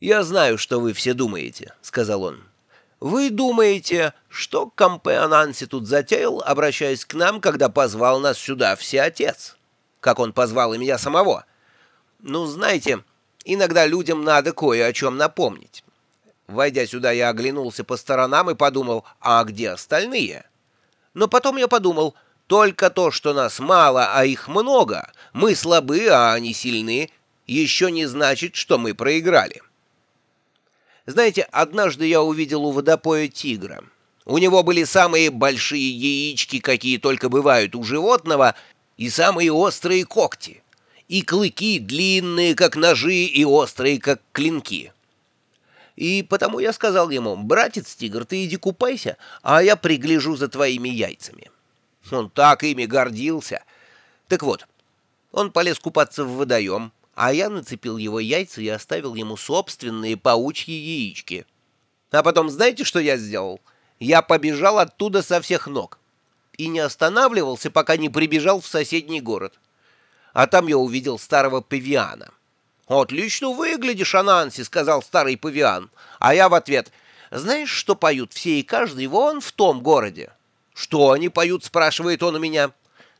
«Я знаю, что вы все думаете», — сказал он. «Вы думаете, что Кампе Ананси тут затеял, обращаясь к нам, когда позвал нас сюда всеотец? Как он позвал и меня самого? Ну, знаете, иногда людям надо кое о чем напомнить. Войдя сюда, я оглянулся по сторонам и подумал, а где остальные? Но потом я подумал, только то, что нас мало, а их много, мы слабы, а они сильны, еще не значит, что мы проиграли». Знаете, однажды я увидел у водопоя тигра. У него были самые большие яички, какие только бывают у животного, и самые острые когти, и клыки длинные, как ножи, и острые, как клинки. И потому я сказал ему, «Братец тигр, ты иди купайся, а я пригляжу за твоими яйцами». Он так ими гордился. Так вот, он полез купаться в водоем, а я нацепил его яйца и оставил ему собственные паучьи яички. А потом знаете, что я сделал? Я побежал оттуда со всех ног и не останавливался, пока не прибежал в соседний город. А там я увидел старого павиана. «Отлично выглядишь, Ананси», — сказал старый павиан. А я в ответ, «Знаешь, что поют все и каждый вон в том городе?» «Что они поют?» — спрашивает он у меня.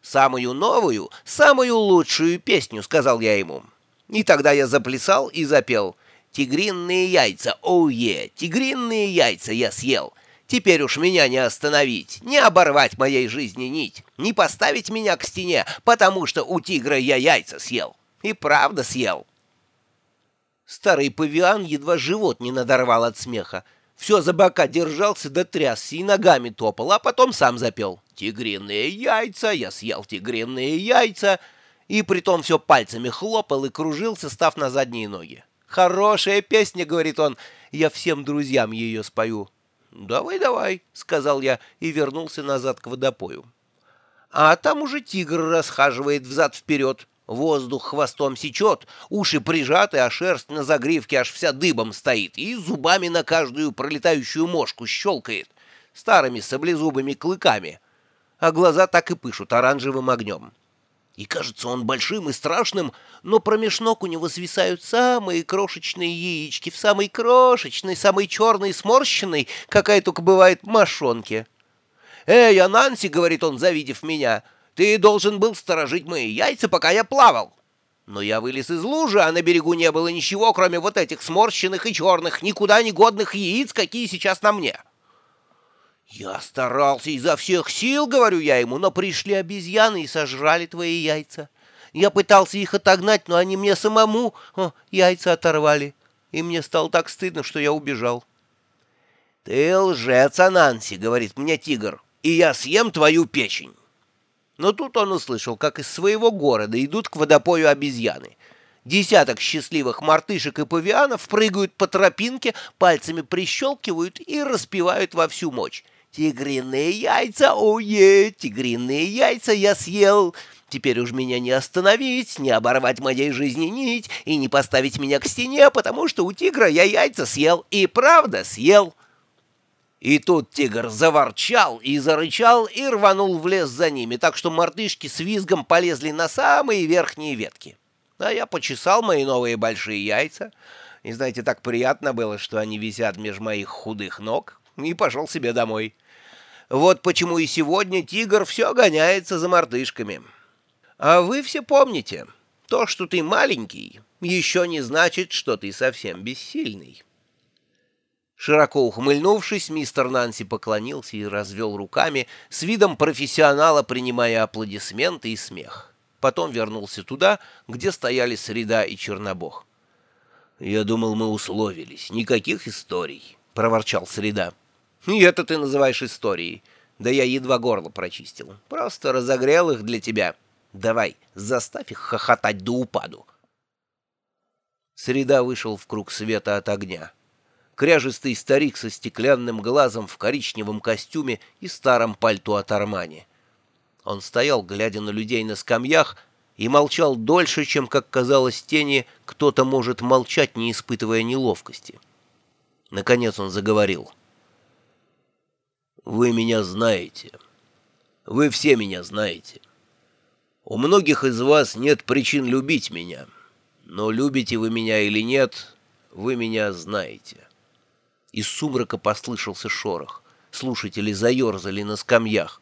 «Самую новую, самую лучшую песню», — сказал я ему. И тогда я заплясал и запел «Тигринные яйца, оуе, тигринные яйца я съел». Теперь уж меня не остановить, не оборвать моей жизни нить, не поставить меня к стене, потому что у тигра я яйца съел. И правда съел. Старый павиан едва живот не надорвал от смеха. Все за бока держался да трясся и ногами топал, а потом сам запел. «Тигриные яйца, я съел тигриные яйца» и притом все пальцами хлопал и кружился, став на задние ноги. «Хорошая песня», — говорит он, — «я всем друзьям ее спою». «Давай, давай», — сказал я и вернулся назад к водопою. А там уже тигр расхаживает взад-вперед, воздух хвостом сечет, уши прижаты, а шерсть на загривке аж вся дыбом стоит и зубами на каждую пролетающую мошку щелкает, старыми саблезубыми клыками, а глаза так и пышут оранжевым огнем. И кажется он большим и страшным, но промеж ног у него свисают самые крошечные яички в самой крошечной, самой черной сморщенной, какая только бывает мошонке. «Эй, Ананси!» — говорит он, завидев меня. «Ты должен был сторожить мои яйца, пока я плавал». Но я вылез из лужи, а на берегу не было ничего, кроме вот этих сморщенных и черных, никуда не годных яиц, какие сейчас на мне. «Я старался изо всех сил, — говорю я ему, — но пришли обезьяны и сожрали твои яйца. Я пытался их отогнать, но они мне самому о, яйца оторвали, и мне стало так стыдно, что я убежал». «Ты лжец, Ананси, — говорит мне тигр, — и я съем твою печень». Но тут он услышал, как из своего города идут к водопою обезьяны. Десяток счастливых мартышек и павианов прыгают по тропинке, пальцами прищелкивают и распевают во всю мощь. Тигриные яйца, ое, тигриные яйца я съел. Теперь уж меня не остановить, не оборвать моей жизни нить и не поставить меня к стене, потому что у тигра я яйца съел, и правда съел. И тут тигр заворчал и зарычал и рванул в лес за ними, так что мартышки с визгом полезли на самые верхние ветки. А я почесал мои новые большие яйца, и, знаете, так приятно было, что они висят меж моих худых ног, и пошел себе домой. Вот почему и сегодня тигр все гоняется за мартышками. А вы все помните, то, что ты маленький, еще не значит, что ты совсем бессильный. Широко ухмыльнувшись, мистер Нанси поклонился и развел руками, с видом профессионала принимая аплодисменты и смех. Потом вернулся туда, где стояли Среда и Чернобог. «Я думал, мы условились. Никаких историй», — проворчал Среда. И это ты называешь историей. Да я едва горло прочистил. Просто разогрел их для тебя. Давай, заставь их хохотать до упаду. Среда вышел в круг света от огня. Кряжистый старик со стеклянным глазом в коричневом костюме и старом пальто от Армани. Он стоял, глядя на людей на скамьях, и молчал дольше, чем, как казалось тени, кто-то может молчать, не испытывая неловкости. Наконец он заговорил — вы меня знаете. Вы все меня знаете. У многих из вас нет причин любить меня. Но любите вы меня или нет, вы меня знаете». Из сумрака послышался шорох. Слушатели заерзали на скамьях.